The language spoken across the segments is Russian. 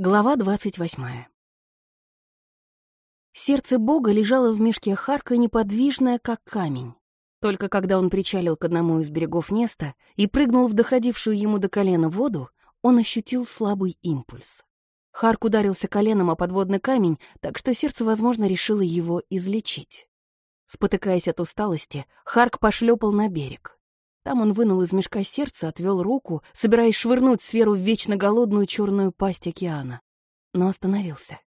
Глава двадцать восьмая. Сердце Бога лежало в мешке Харка неподвижное, как камень. Только когда он причалил к одному из берегов Неста и прыгнул в доходившую ему до колена воду, он ощутил слабый импульс. Харк ударился коленом о подводный камень, так что сердце, возможно, решило его излечить. Спотыкаясь от усталости, Харк пошлепал на берег. Там он вынул из мешка сердце, отвел руку, собираясь швырнуть сферу в вечно голодную черную пасть океана. Но остановился.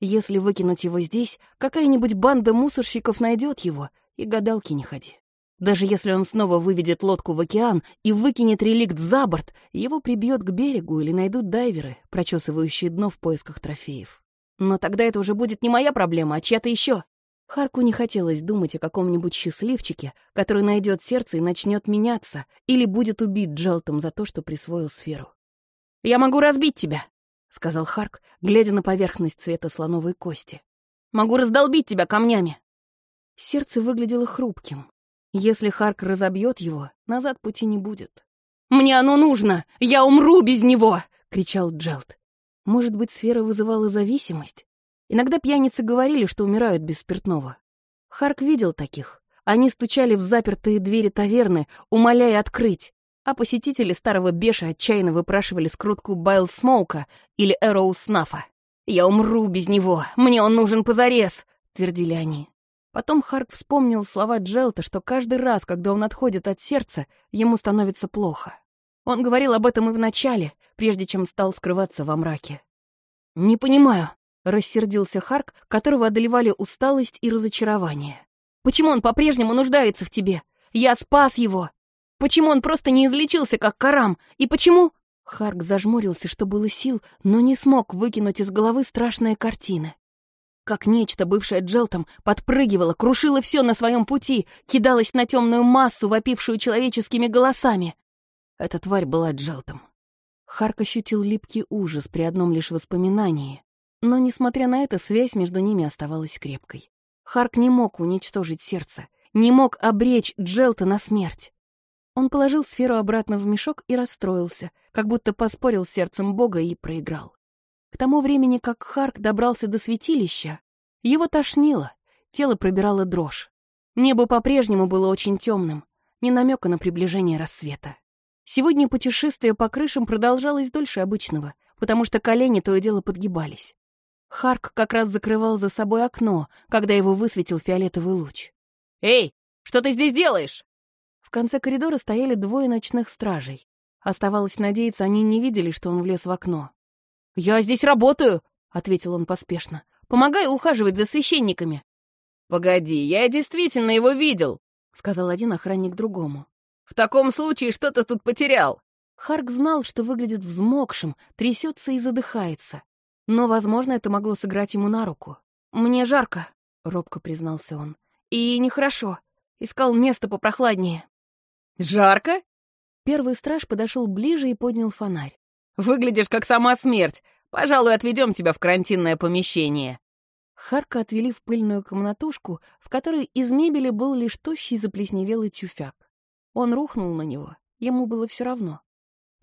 Если выкинуть его здесь, какая-нибудь банда мусорщиков найдет его, и гадалки не ходи. Даже если он снова выведет лодку в океан и выкинет реликт за борт, его прибьет к берегу или найдут дайверы, прочесывающие дно в поисках трофеев. Но тогда это уже будет не моя проблема, а чья-то еще. Харку не хотелось думать о каком-нибудь счастливчике, который найдет сердце и начнет меняться, или будет убит Джелтом за то, что присвоил сферу. «Я могу разбить тебя», — сказал Харк, глядя на поверхность цвета слоновой кости. «Могу раздолбить тебя камнями». Сердце выглядело хрупким. Если Харк разобьет его, назад пути не будет. «Мне оно нужно! Я умру без него!» — кричал Джелт. Может быть, сфера вызывала зависимость? Иногда пьяницы говорили, что умирают без спиртного. Харк видел таких. Они стучали в запертые двери таверны, умоляя открыть, а посетители старого беша отчаянно выпрашивали скрутку Байл Смоука или Эроу Снафа. «Я умру без него, мне он нужен позарез», — твердили они. Потом Харк вспомнил слова Джелта, что каждый раз, когда он отходит от сердца, ему становится плохо. Он говорил об этом и в начале, прежде чем стал скрываться во мраке. «Не понимаю, Рассердился Харк, которого одолевали усталость и разочарование. «Почему он по-прежнему нуждается в тебе? Я спас его! Почему он просто не излечился, как Карам? И почему...» Харк зажмурился, что было сил, но не смог выкинуть из головы страшные картины. Как нечто, бывшее Джелтом, подпрыгивало, крушило все на своем пути, кидалось на темную массу, вопившую человеческими голосами. Эта тварь была Джелтом. Харк ощутил липкий ужас при одном лишь воспоминании. Но, несмотря на это, связь между ними оставалась крепкой. Харк не мог уничтожить сердце, не мог обречь Джелта на смерть. Он положил сферу обратно в мешок и расстроился, как будто поспорил с сердцем Бога и проиграл. К тому времени, как Харк добрался до святилища, его тошнило, тело пробирало дрожь. Небо по-прежнему было очень темным, ни намека на приближение рассвета. Сегодня путешествие по крышам продолжалось дольше обычного, потому что колени то и дело подгибались. Харк как раз закрывал за собой окно, когда его высветил фиолетовый луч. «Эй, что ты здесь делаешь?» В конце коридора стояли двое ночных стражей. Оставалось надеяться, они не видели, что он влез в окно. «Я здесь работаю», — ответил он поспешно. «Помогаю ухаживать за священниками». «Погоди, я действительно его видел», — сказал один охранник другому. «В таком случае что ты тут потерял?» Харк знал, что выглядит взмокшим, трясется и задыхается. Но, возможно, это могло сыграть ему на руку. «Мне жарко», — робко признался он. «И нехорошо. Искал место попрохладнее». «Жарко?» Первый страж подошел ближе и поднял фонарь. «Выглядишь как сама смерть. Пожалуй, отведем тебя в карантинное помещение». Харка отвели в пыльную комнатушку, в которой из мебели был лишь тощий заплесневелый тюфяк. Он рухнул на него. Ему было все равно.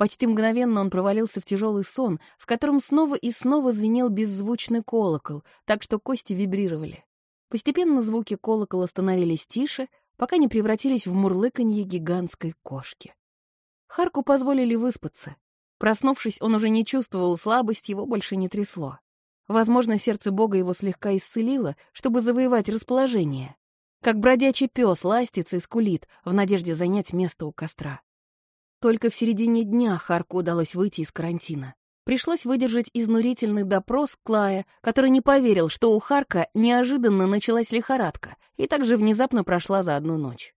Почти мгновенно он провалился в тяжелый сон, в котором снова и снова звенел беззвучный колокол, так что кости вибрировали. Постепенно звуки колокола становились тише, пока не превратились в мурлыканье гигантской кошки. Харку позволили выспаться. Проснувшись, он уже не чувствовал слабость, его больше не трясло. Возможно, сердце Бога его слегка исцелило, чтобы завоевать расположение. Как бродячий пес ластится и скулит в надежде занять место у костра. Только в середине дня Харку удалось выйти из карантина. Пришлось выдержать изнурительный допрос Клая, который не поверил, что у Харка неожиданно началась лихорадка и также внезапно прошла за одну ночь.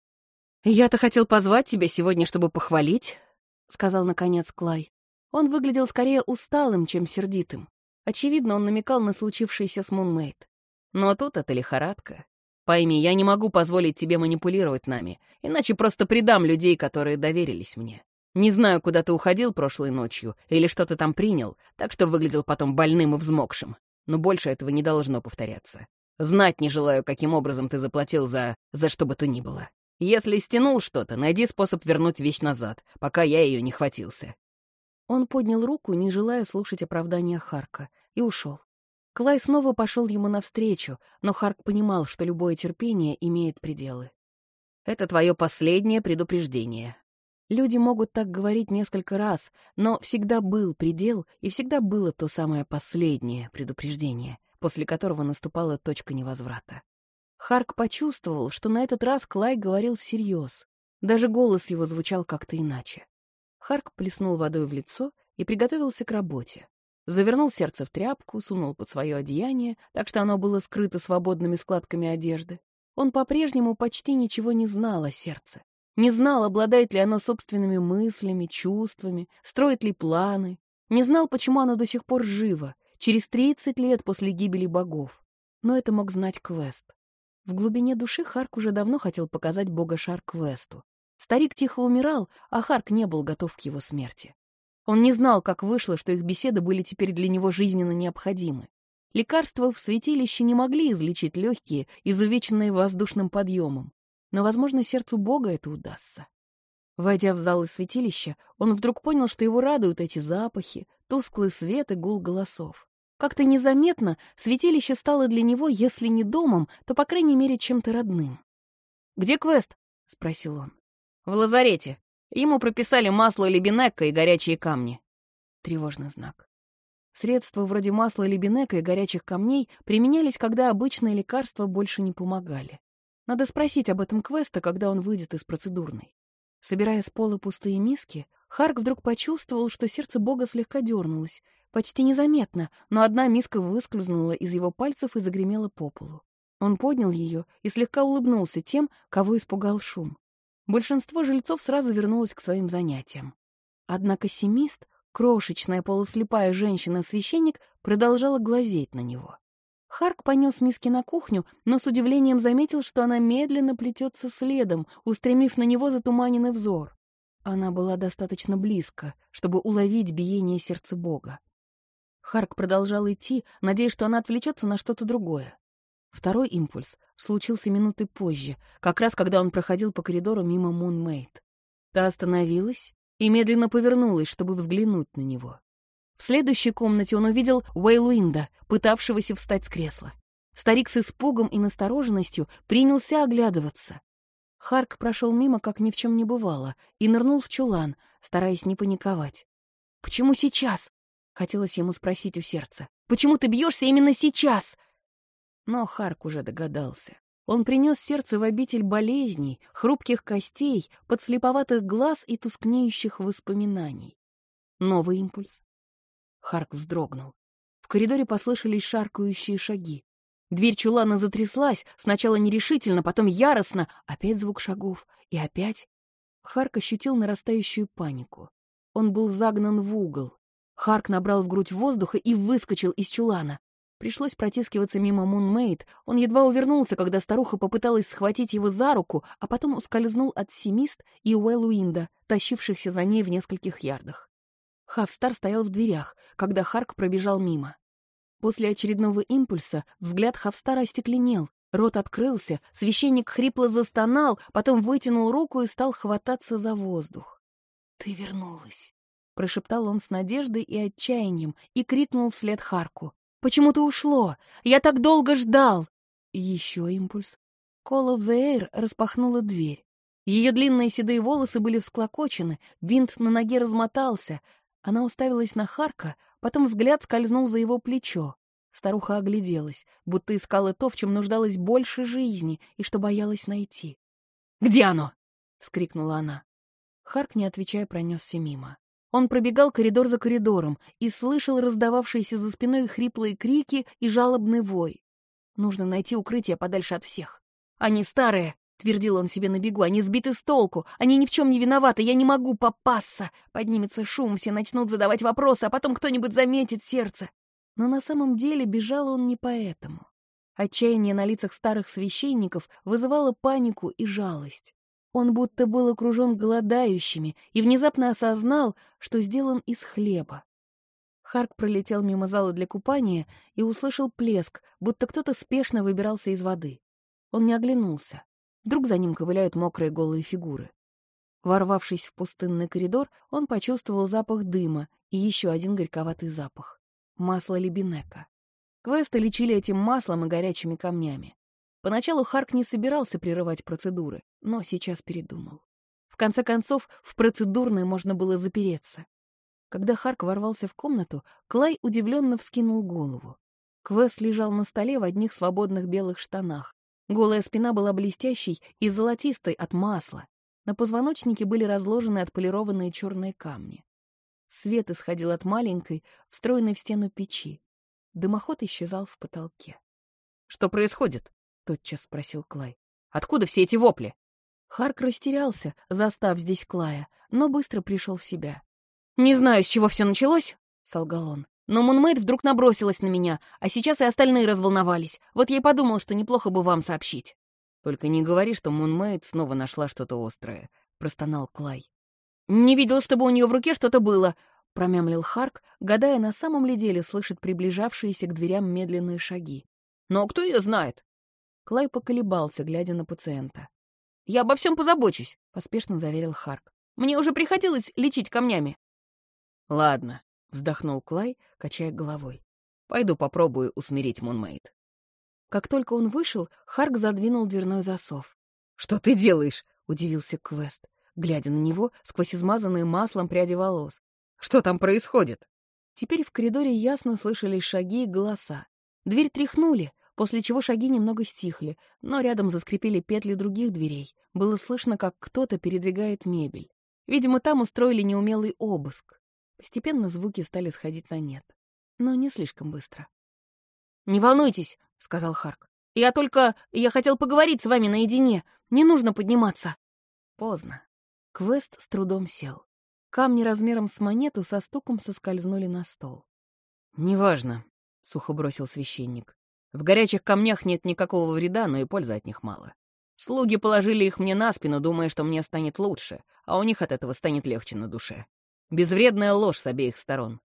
«Я-то хотел позвать тебя сегодня, чтобы похвалить», — сказал наконец Клай. Он выглядел скорее усталым, чем сердитым. Очевидно, он намекал на случившееся с Мунмейт. Но тут это лихорадка. Пойми, я не могу позволить тебе манипулировать нами, иначе просто предам людей, которые доверились мне. Не знаю, куда ты уходил прошлой ночью или что ты там принял, так что выглядел потом больным и взмокшим. Но больше этого не должно повторяться. Знать не желаю, каким образом ты заплатил за... за что бы то ни было. Если стянул что-то, найди способ вернуть вещь назад, пока я ее не хватился. Он поднял руку, не желая слушать оправдания Харка, и ушел. Клай снова пошел ему навстречу, но Харк понимал, что любое терпение имеет пределы. «Это твое последнее предупреждение». Люди могут так говорить несколько раз, но всегда был предел, и всегда было то самое последнее предупреждение, после которого наступала точка невозврата. Харк почувствовал, что на этот раз Клай говорил всерьез. Даже голос его звучал как-то иначе. Харк плеснул водой в лицо и приготовился к работе. Завернул сердце в тряпку, сунул под свое одеяние, так что оно было скрыто свободными складками одежды. Он по-прежнему почти ничего не знал о сердце. Не знал, обладает ли оно собственными мыслями, чувствами, строит ли планы. Не знал, почему оно до сих пор живо, через 30 лет после гибели богов. Но это мог знать Квест. В глубине души Харк уже давно хотел показать бога Шар Квесту. Старик тихо умирал, а Харк не был готов к его смерти. Он не знал, как вышло, что их беседы были теперь для него жизненно необходимы. Лекарства в святилище не могли излечить легкие, изувеченные воздушным подъемом. Но, возможно, сердцу Бога это удастся. Войдя в залы святилища, он вдруг понял, что его радуют эти запахи, тусклый свет и гул голосов. Как-то незаметно святилище стало для него, если не домом, то, по крайней мере, чем-то родным. «Где квест?» — спросил он. «В лазарете. Ему прописали масло лебенека и горячие камни». Тревожный знак. Средства вроде масла лебенека и горячих камней применялись, когда обычные лекарства больше не помогали. Надо спросить об этом Квеста, когда он выйдет из процедурной. Собирая с пола пустые миски, Харк вдруг почувствовал, что сердце бога слегка дернулось, Почти незаметно, но одна миска выскользнула из его пальцев и загремела по полу. Он поднял ее и слегка улыбнулся тем, кого испугал шум. Большинство жильцов сразу вернулось к своим занятиям. Однако семист, крошечная полуслепая женщина-священник, продолжала глазеть на него. Харк понес миски на кухню, но с удивлением заметил, что она медленно плетется следом, устремив на него затуманенный взор. Она была достаточно близко, чтобы уловить биение сердца Бога. Харк продолжал идти, надеясь, что она отвлечется на что-то другое. Второй импульс случился минуты позже, как раз когда он проходил по коридору мимо Мунмейт. Та остановилась и медленно повернулась, чтобы взглянуть на него. В следующей комнате он увидел Уэйлуинда, пытавшегося встать с кресла. Старик с испугом и настороженностью принялся оглядываться. Харк прошел мимо, как ни в чем не бывало, и нырнул в чулан, стараясь не паниковать. «Почему сейчас?» Хотелось ему спросить у сердца. «Почему ты бьешься именно сейчас?» Но Харк уже догадался. Он принес сердце в обитель болезней, хрупких костей, подслеповатых глаз и тускнеющих воспоминаний. Новый импульс. Харк вздрогнул. В коридоре послышались шаркающие шаги. Дверь чулана затряслась, сначала нерешительно, потом яростно, опять звук шагов, и опять... Харк ощутил нарастающую панику. Он был загнан в угол. Харк набрал в грудь воздуха и выскочил из чулана. Пришлось протискиваться мимо Мунмейд. Он едва увернулся, когда старуха попыталась схватить его за руку, а потом ускользнул от Семист и Уэллуинда, тащившихся за ней в нескольких ярдах. Хавстар стоял в дверях, когда Харк пробежал мимо. После очередного импульса взгляд Хавстара остекленел, рот открылся, священник хрипло застонал, потом вытянул руку и стал хвататься за воздух. «Ты вернулась!» Прошептал он с надеждой и отчаянием и крикнул вслед Харку. «Почему ты ушло? Я так долго ждал!» Еще импульс. Call of the Air распахнула дверь. Ее длинные седые волосы были всклокочены, бинт на ноге размотался. Она уставилась на Харка, потом взгляд скользнул за его плечо. Старуха огляделась, будто искала то, в чем нуждалась больше жизни и что боялась найти. «Где оно?» — вскрикнула она. Харк, не отвечая, пронесся мимо. Он пробегал коридор за коридором и слышал раздававшиеся за спиной хриплые крики и жалобный вой. Нужно найти укрытие подальше от всех. «Они старые!» — твердил он себе на бегу. «Они сбиты с толку! Они ни в чем не виноваты! Я не могу попасться! Поднимется шум, все начнут задавать вопросы, а потом кто-нибудь заметит сердце!» Но на самом деле бежал он не поэтому. Отчаяние на лицах старых священников вызывало панику и жалость. Он будто был окружен голодающими и внезапно осознал, что сделан из хлеба. Харк пролетел мимо зала для купания и услышал плеск, будто кто-то спешно выбирался из воды. Он не оглянулся. Вдруг за ним ковыляют мокрые голые фигуры. Ворвавшись в пустынный коридор, он почувствовал запах дыма и еще один горьковатый запах — масло лебенека. Квесты лечили этим маслом и горячими камнями. Поначалу Харк не собирался прерывать процедуры, но сейчас передумал. В конце концов, в процедурной можно было запереться. Когда Харк ворвался в комнату, Клай удивленно вскинул голову. Квест лежал на столе в одних свободных белых штанах. Голая спина была блестящей и золотистой от масла. На позвоночнике были разложены отполированные черные камни. Свет исходил от маленькой, встроенной в стену печи. Дымоход исчезал в потолке. «Что происходит?» — тотчас спросил Клай. «Откуда все эти вопли?» Харк растерялся, застав здесь Клая, но быстро пришел в себя. «Не знаю, с чего все началось», — солгал он. «Но Мунмейд вдруг набросилась на меня, а сейчас и остальные разволновались. Вот я и подумал, что неплохо бы вам сообщить». «Только не говори, что Мунмейд снова нашла что-то острое», — простонал Клай. «Не видел, чтобы у нее в руке что-то было», — промямлил Харк, гадая, на самом ли деле слышит приближавшиеся к дверям медленные шаги. «Но кто ее знает?» Клай поколебался, глядя на пациента. «Я обо всем позабочусь», — поспешно заверил Харк. «Мне уже приходилось лечить камнями». «Ладно», — вздохнул Клай, качая головой. «Пойду попробую усмирить Мунмейд». Как только он вышел, Харк задвинул дверной засов. «Что ты делаешь?» — удивился Квест, глядя на него сквозь измазанные маслом пряди волос. «Что там происходит?» Теперь в коридоре ясно слышались шаги и голоса. Дверь тряхнули, после чего шаги немного стихли, но рядом заскрипели петли других дверей. Было слышно, как кто-то передвигает мебель. Видимо, там устроили неумелый обыск. Постепенно звуки стали сходить на нет. Но не слишком быстро. «Не волнуйтесь», — сказал Харк. «Я только... Я хотел поговорить с вами наедине. Не нужно подниматься». Поздно. Квест с трудом сел. Камни размером с монету со стуком соскользнули на стол. «Неважно», — сухо бросил священник. «В горячих камнях нет никакого вреда, но и пользы от них мало. Слуги положили их мне на спину, думая, что мне станет лучше, а у них от этого станет легче на душе. Безвредная ложь с обеих сторон.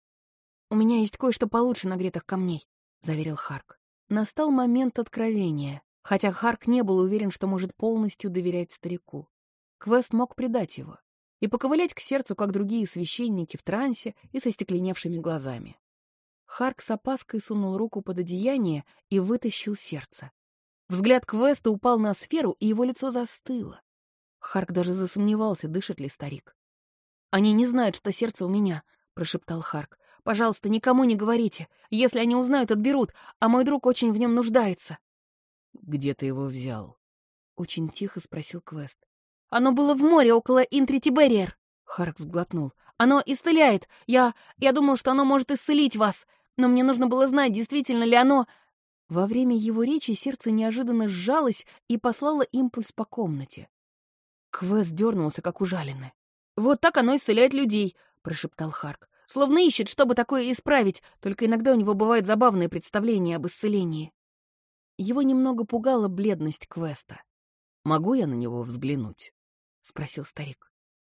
«У меня есть кое-что получше нагретых камней», — заверил Харк. Настал момент откровения, хотя Харк не был уверен, что может полностью доверять старику. Квест мог предать его и поковылять к сердцу, как другие священники в трансе и со стекленевшими глазами. Харк с опаской сунул руку под одеяние и вытащил сердце. Взгляд Квеста упал на сферу, и его лицо застыло. Харк даже засомневался, дышит ли старик. «Они не знают, что сердце у меня», — прошептал Харк. «Пожалуйста, никому не говорите. Если они узнают, отберут, а мой друг очень в нем нуждается». «Где ты его взял?» — очень тихо спросил Квест. «Оно было в море около Интритиберриер», — Харк сглотнул. «Оно исцеляет. Я... я думал, что оно может исцелить вас. Но мне нужно было знать, действительно ли оно...» Во время его речи сердце неожиданно сжалось и послало импульс по комнате. Квест дернулся, как ужаленный. «Вот так оно исцеляет людей», — прошептал Харк. «Словно ищет, чтобы такое исправить, только иногда у него бывают забавные представления об исцелении». Его немного пугала бледность Квеста. «Могу я на него взглянуть?» — спросил старик.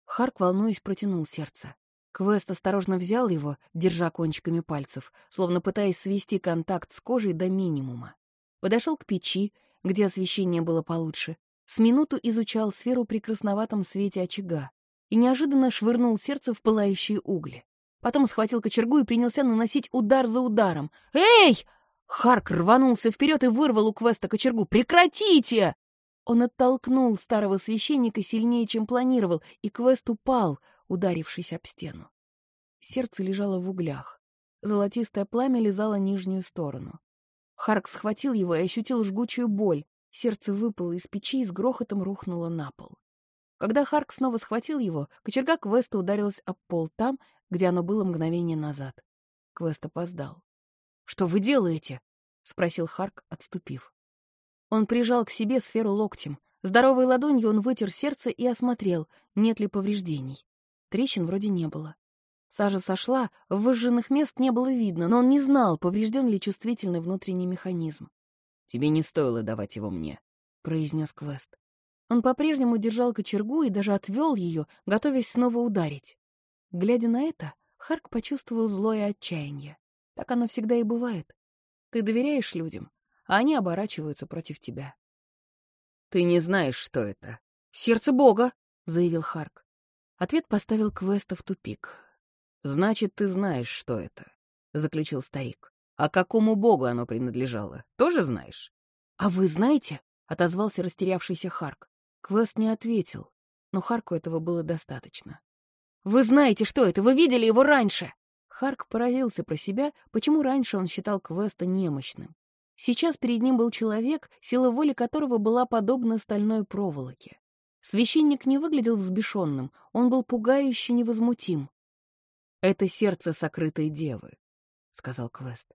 Харк, волнуясь, протянул сердце. Квест осторожно взял его, держа кончиками пальцев, словно пытаясь свести контакт с кожей до минимума. Подошел к печи, где освещение было получше, с минуту изучал сферу при красноватом свете очага, и неожиданно швырнул сердце в пылающие угли. Потом схватил кочергу и принялся наносить удар за ударом. «Эй!» Харк рванулся вперед и вырвал у Квеста кочергу. «Прекратите!» Он оттолкнул старого священника сильнее, чем планировал, и Квест упал, ударившись об стену. Сердце лежало в углях. Золотистое пламя лизало нижнюю сторону. Харк схватил его и ощутил жгучую боль. Сердце выпало из печи и с грохотом рухнуло на пол. Когда Харк снова схватил его, кочерга Квеста ударилась об пол там, где оно было мгновение назад. Квест опоздал. «Что вы делаете?» — спросил Харк, отступив. Он прижал к себе сферу локтем. Здоровой ладонью он вытер сердце и осмотрел, нет ли повреждений. Трещин вроде не было. Сажа сошла, выжженных мест не было видно, но он не знал, поврежден ли чувствительный внутренний механизм. «Тебе не стоило давать его мне», — произнес Квест. Он по-прежнему держал кочергу и даже отвел ее, готовясь снова ударить. Глядя на это, Харк почувствовал злое отчаяние. Так оно всегда и бывает. Ты доверяешь людям, а они оборачиваются против тебя. «Ты не знаешь, что это». «Сердце Бога», — заявил Харк. Ответ поставил Квеста в тупик. «Значит, ты знаешь, что это», — заключил старик. «А какому богу оно принадлежало, тоже знаешь?» «А вы знаете?» — отозвался растерявшийся Харк. Квест не ответил, но Харку этого было достаточно. «Вы знаете, что это? Вы видели его раньше!» Харк поразился про себя, почему раньше он считал Квеста немощным. Сейчас перед ним был человек, сила воли которого была подобна стальной проволоке. Священник не выглядел взбешенным, он был пугающе невозмутим. «Это сердце сокрытой девы», — сказал Квест.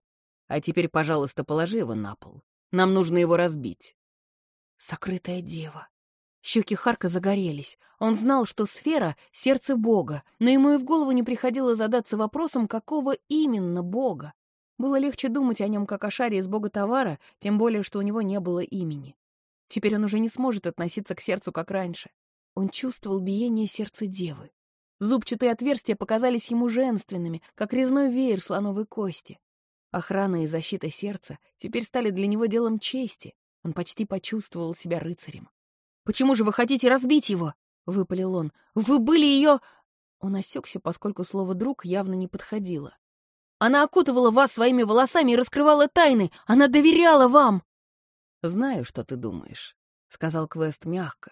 «А теперь, пожалуйста, положи его на пол. Нам нужно его разбить». «Сокрытая дева». Щеки Харка загорелись. Он знал, что сфера — сердце Бога, но ему и в голову не приходило задаться вопросом, какого именно Бога. Было легче думать о нем как о шаре из бога товара, тем более, что у него не было имени. Теперь он уже не сможет относиться к сердцу, как раньше. Он чувствовал биение сердца девы. Зубчатые отверстия показались ему женственными, как резной веер слоновой кости. Охрана и защита сердца теперь стали для него делом чести. Он почти почувствовал себя рыцарем. «Почему же вы хотите разбить его?» — выпалил он. «Вы были ее...» Он осекся, поскольку слово «друг» явно не подходило. Она окутывала вас своими волосами и раскрывала тайны. Она доверяла вам!» «Знаю, что ты думаешь», — сказал Квест мягко.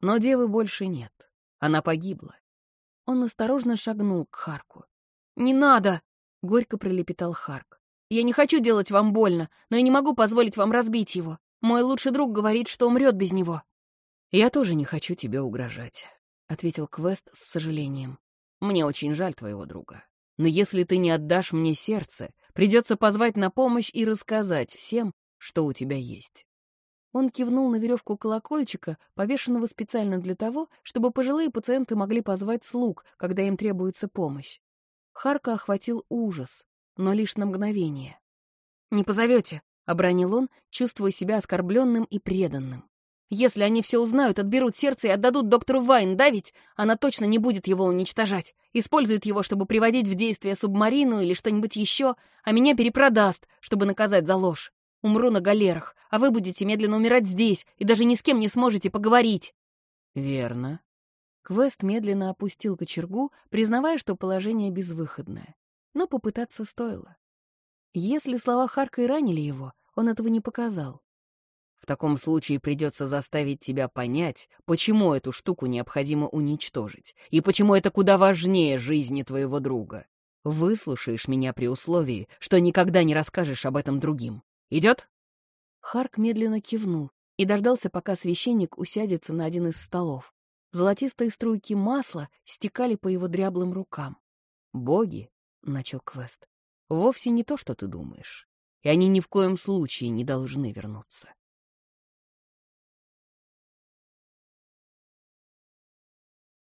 «Но девы больше нет. Она погибла». Он осторожно шагнул к Харку. «Не надо!» — горько пролепетал Харк. «Я не хочу делать вам больно, но я не могу позволить вам разбить его. Мой лучший друг говорит, что умрет без него». «Я тоже не хочу тебе угрожать», — ответил Квест с сожалением. «Мне очень жаль твоего друга. Но если ты не отдашь мне сердце, придется позвать на помощь и рассказать всем, что у тебя есть». Он кивнул на веревку колокольчика, повешенного специально для того, чтобы пожилые пациенты могли позвать слуг, когда им требуется помощь. Харка охватил ужас, но лишь на мгновение. «Не позовете», — обронил он, чувствуя себя оскорбленным и преданным. Если они все узнают, отберут сердце и отдадут доктору Вайн, да ведь? Она точно не будет его уничтожать. Использует его, чтобы приводить в действие субмарину или что-нибудь еще, а меня перепродаст, чтобы наказать за ложь. Умру на галерах, а вы будете медленно умирать здесь и даже ни с кем не сможете поговорить. Верно. Квест медленно опустил кочергу, признавая, что положение безвыходное. Но попытаться стоило. Если слова Харка и ранили его, он этого не показал. В таком случае придется заставить тебя понять, почему эту штуку необходимо уничтожить, и почему это куда важнее жизни твоего друга. Выслушаешь меня при условии, что никогда не расскажешь об этом другим. Идет? Харк медленно кивнул и дождался, пока священник усядется на один из столов. Золотистые струйки масла стекали по его дряблым рукам. «Боги», — начал Квест, — «вовсе не то, что ты думаешь, и они ни в коем случае не должны вернуться.